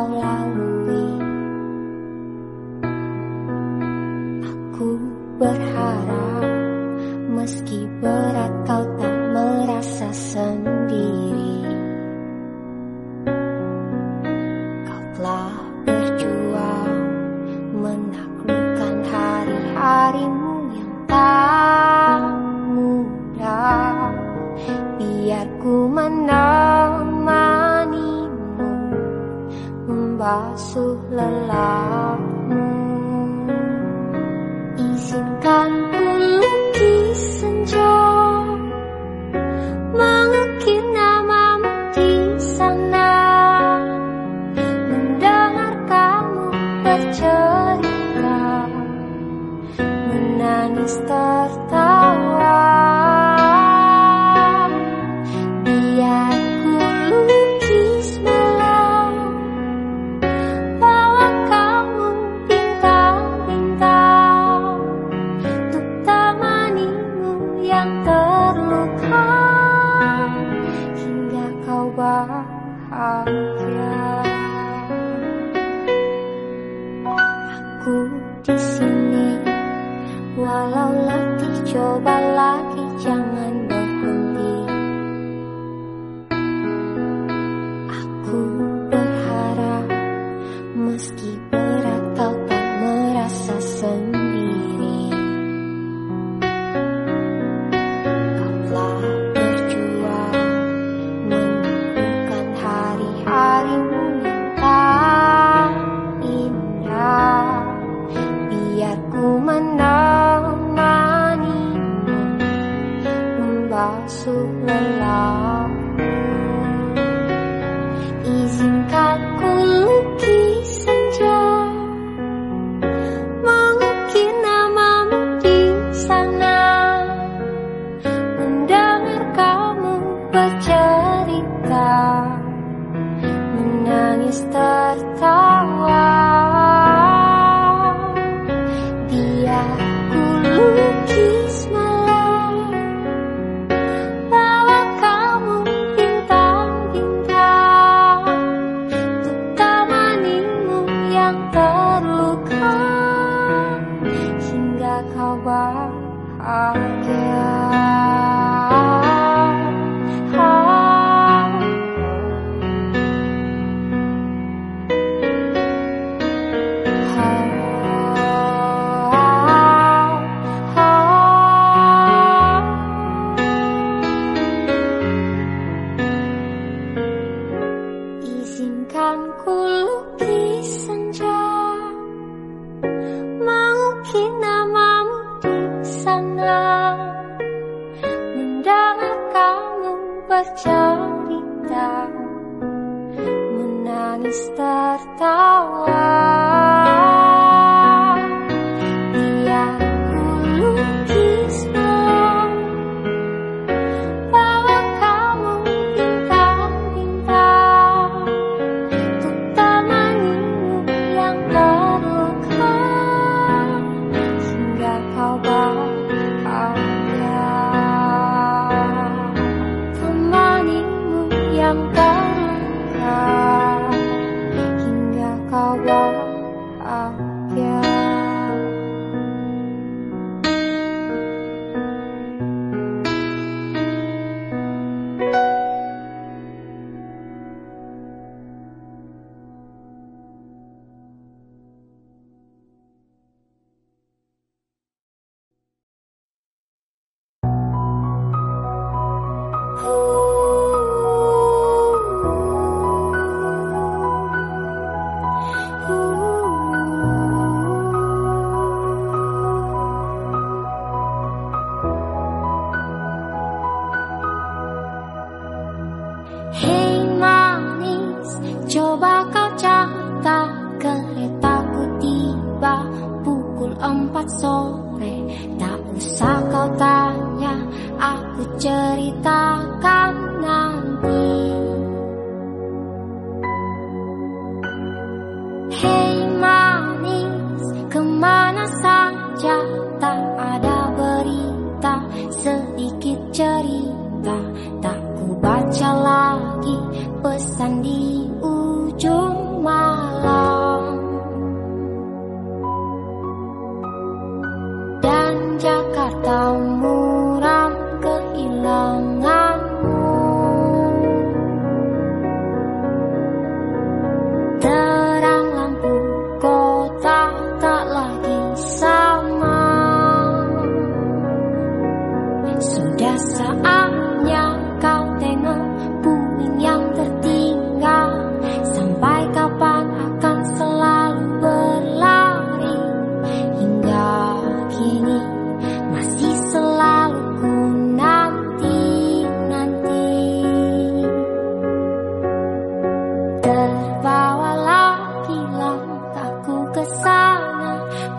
kau lalui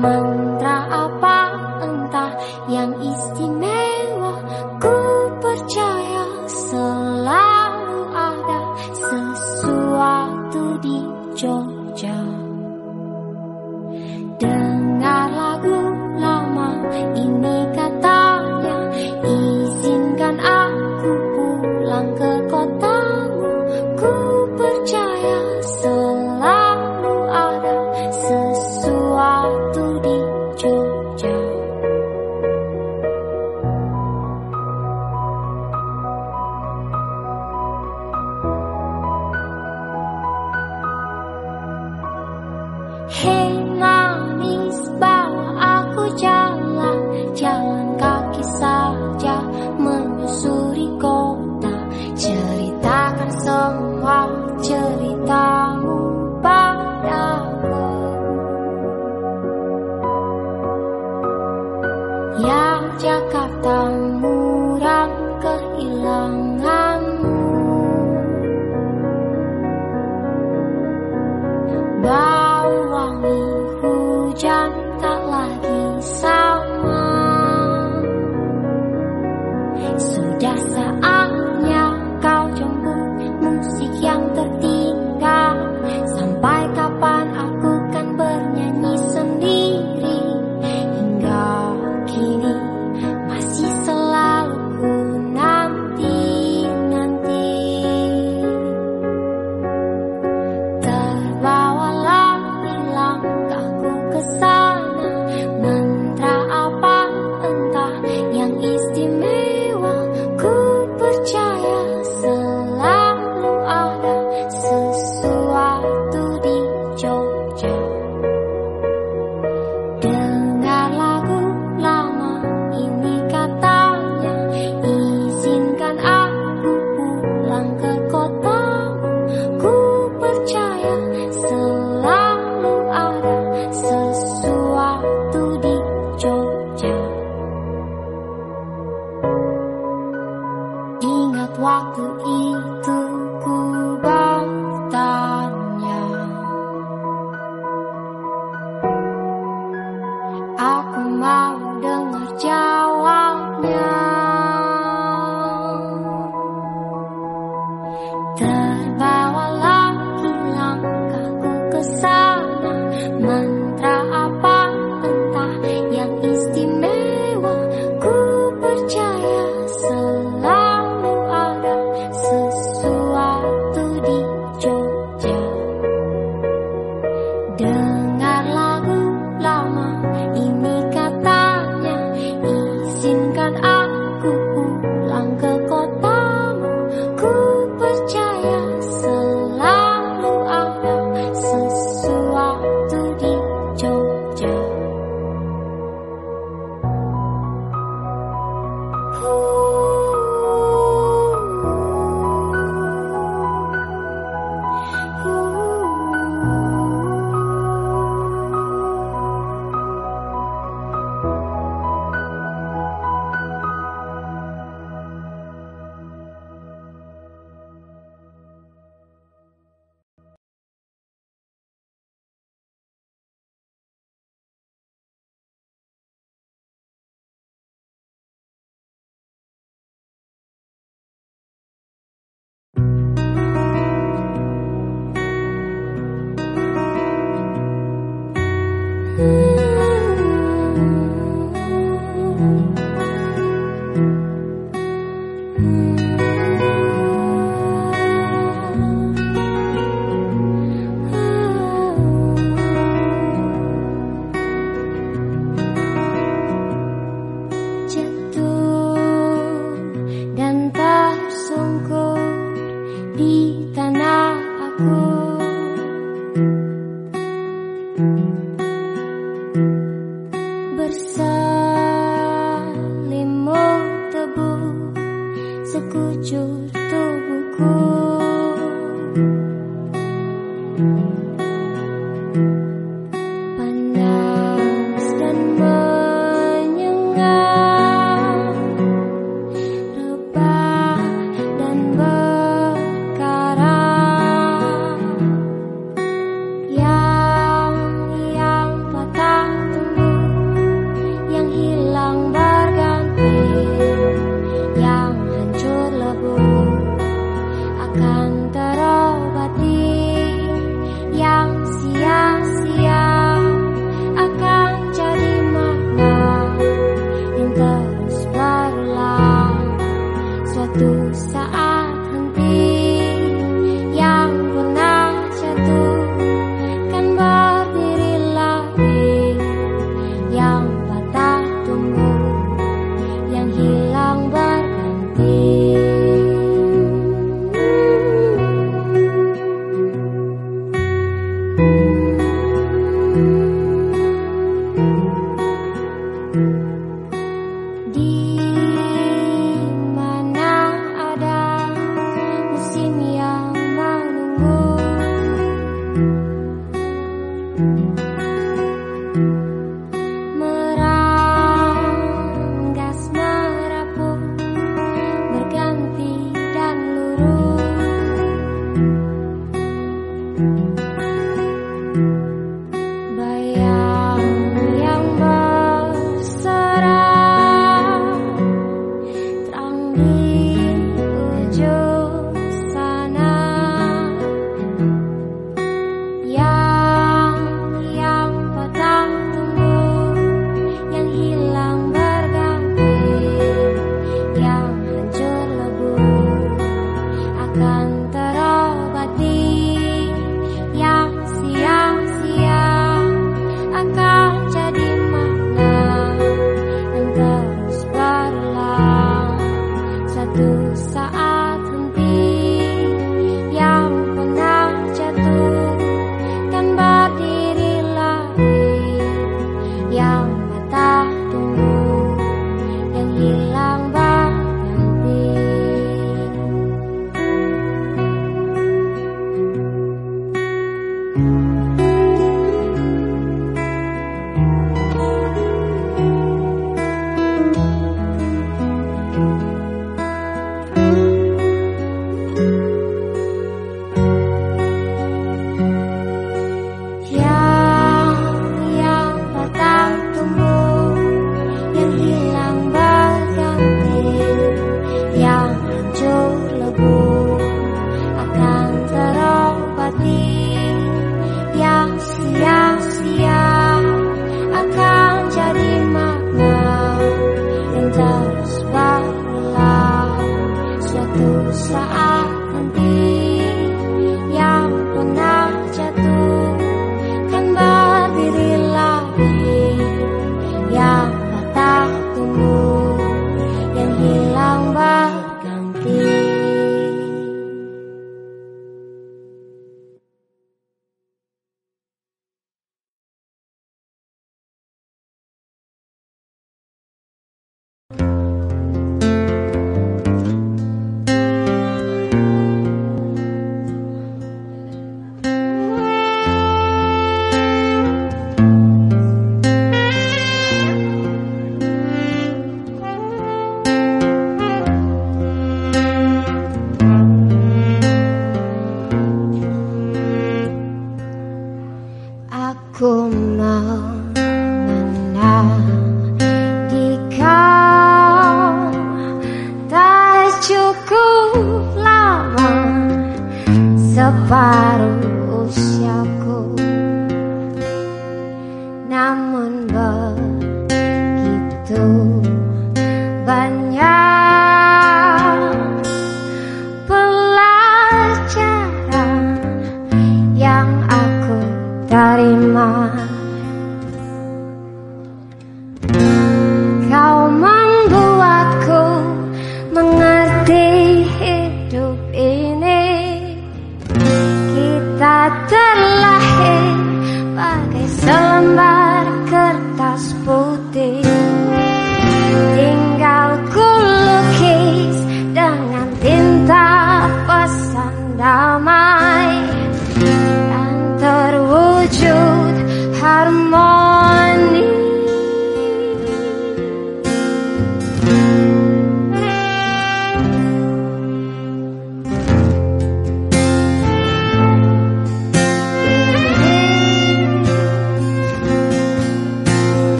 Mang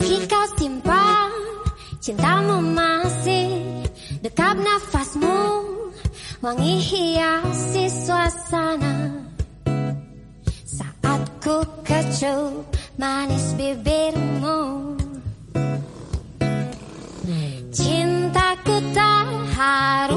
Meski kau simpan Cintamu masih Dekat nafasmu. Wangi hiasi suasana. Saat ku kecup Manis bibirmu. Hmm. Cintaku tak harus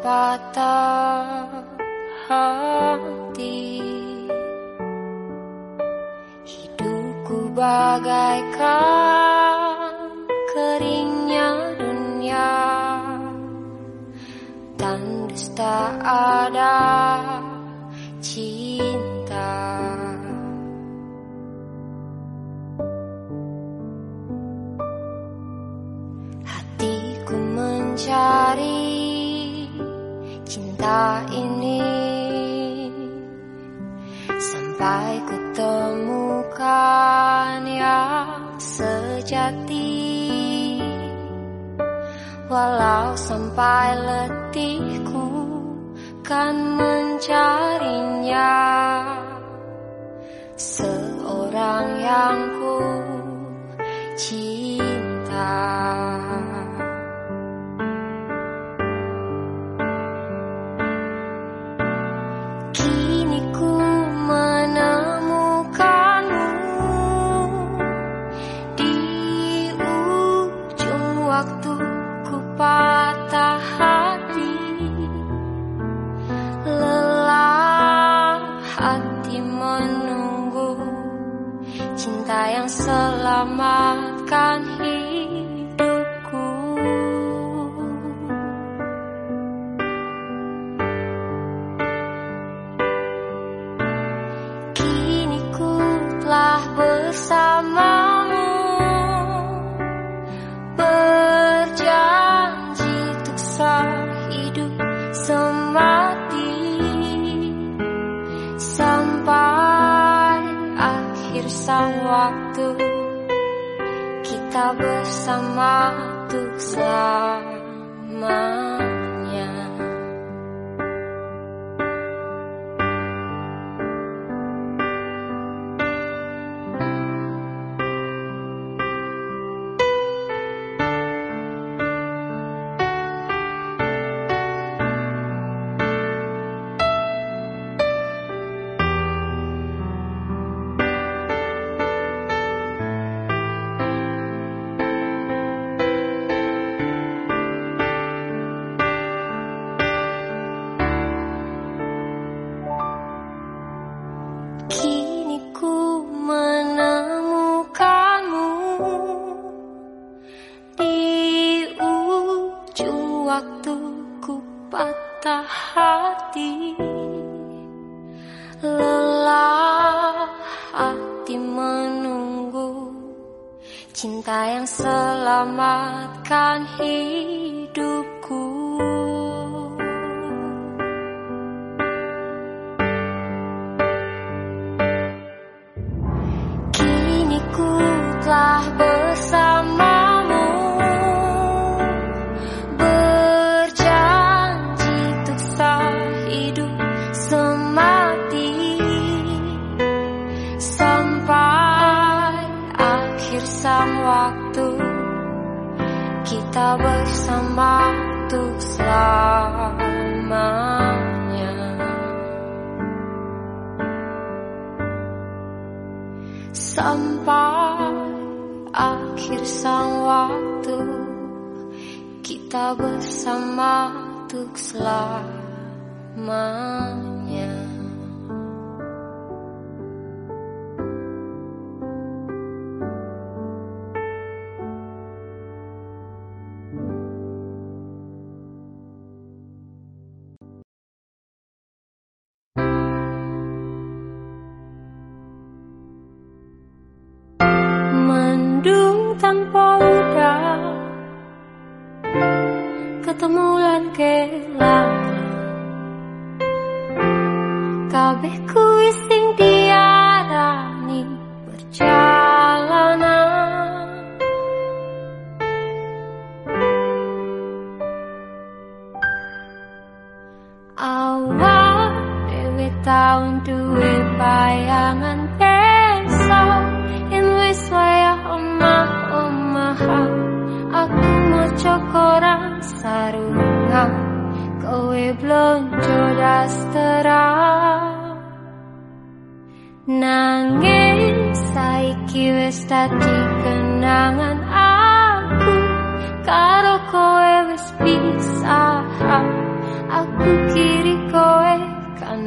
patah hati. Hidupku bagaikan keringnya dunia. Tandas tak ada cinta. cinta ini. Sampai kutemukan yang sejati. Walau sampai letihku kan mencarinya. Seorang yang ku cinta. selamatkan hidup. bersama untuk selalu fly. bersama tuh selamanya taun duwe bayangan besok. Yen wis waya omah omahan aku maca koran sarungan kowe blonjo dasteran. Nangis saiki wis dadi kenangan aku. Karo kowe wis pisah aku kiri kowe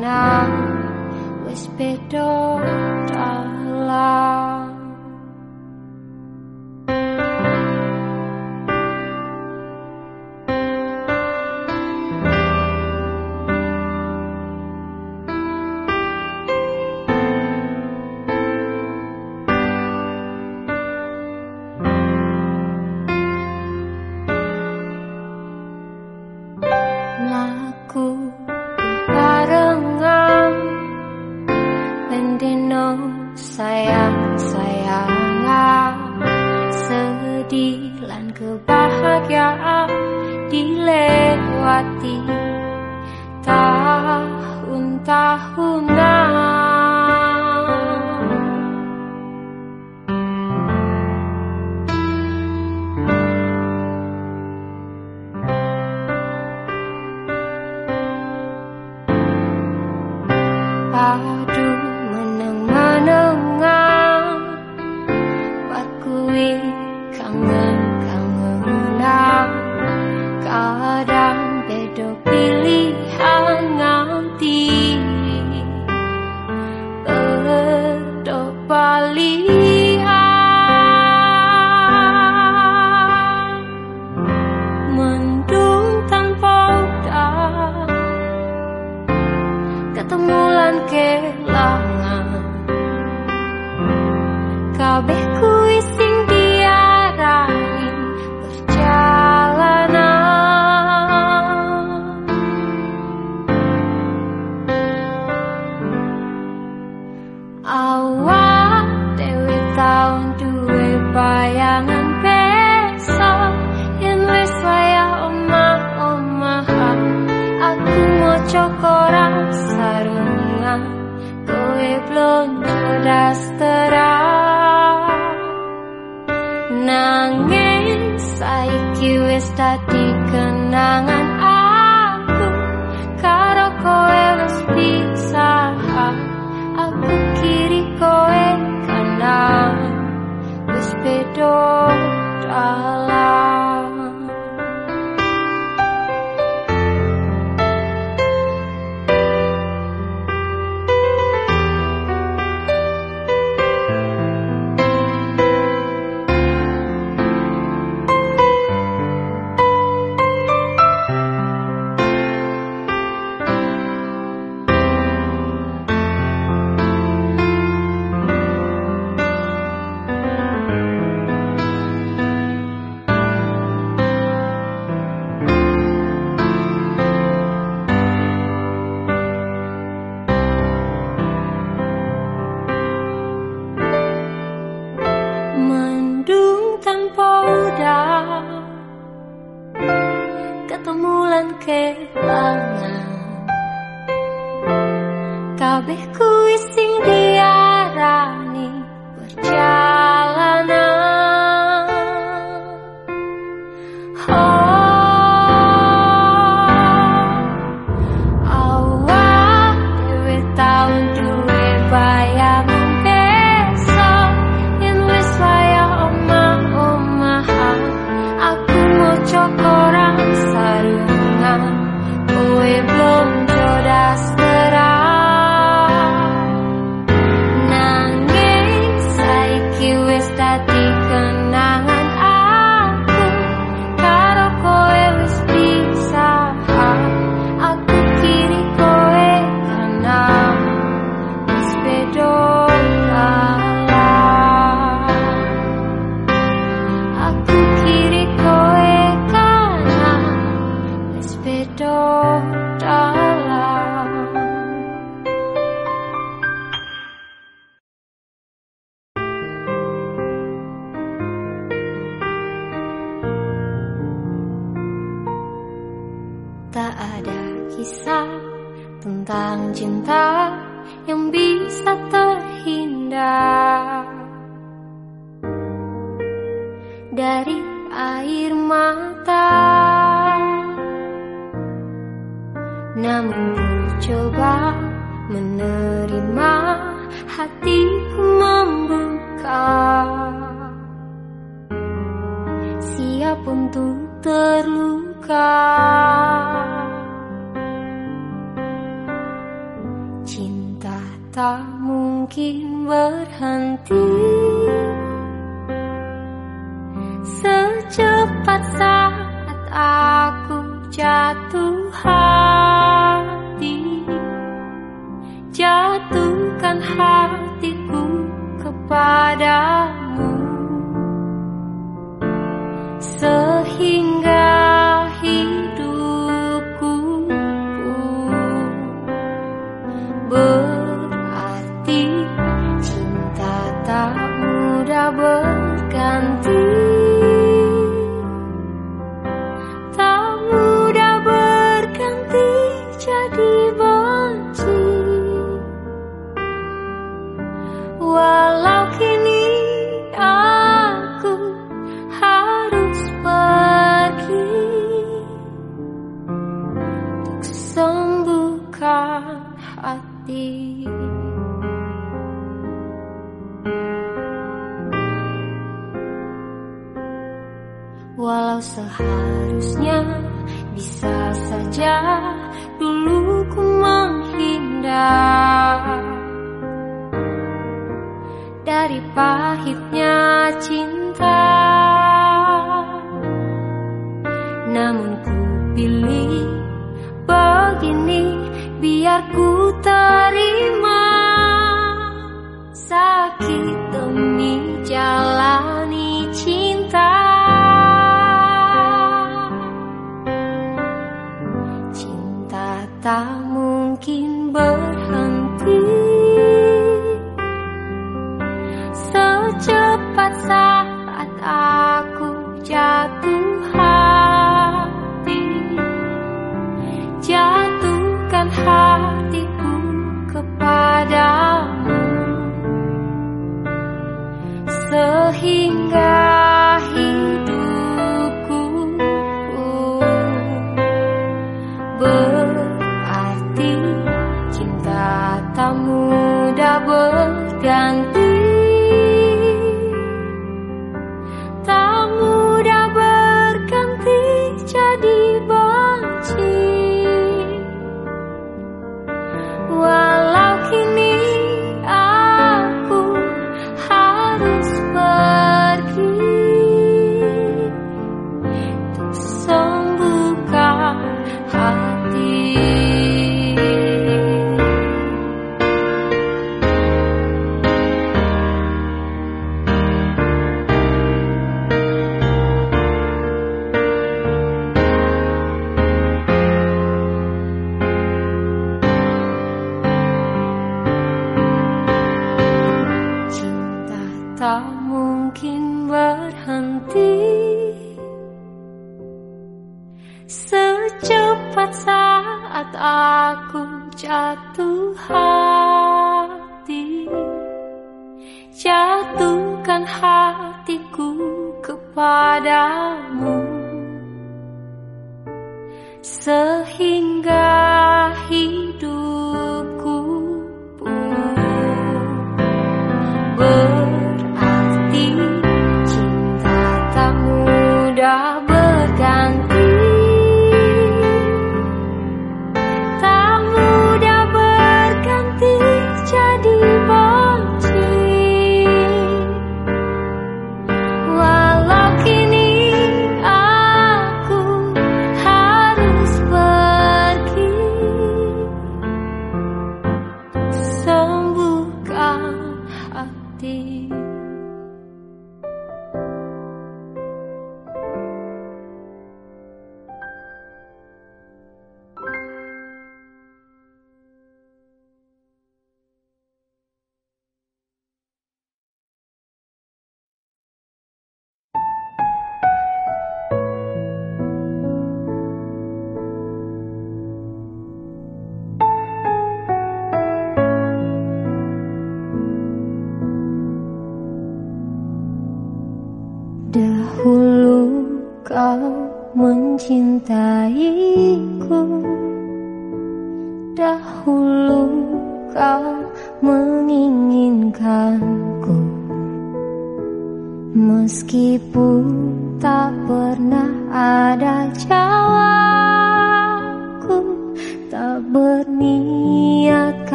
now "Don't allow." 다.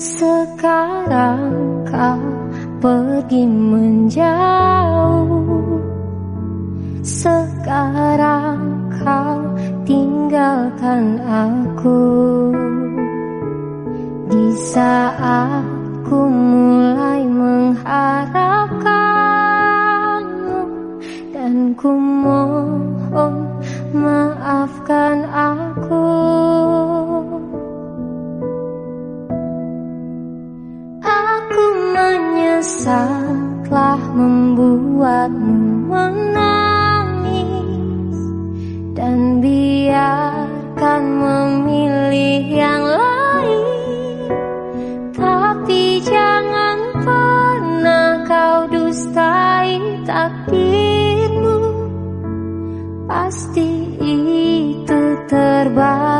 Sekarang kau pergi menjauh. Sekarang kau tinggalkan aku. Di saat ku mulai mengharapkanmu Dan ku mohon maafkan aku menyesal telah membuatmu menangis dan biarkan memilih yang lain. Tapi jangan pernah kau dustai takdirmu. Pasti itu terbaik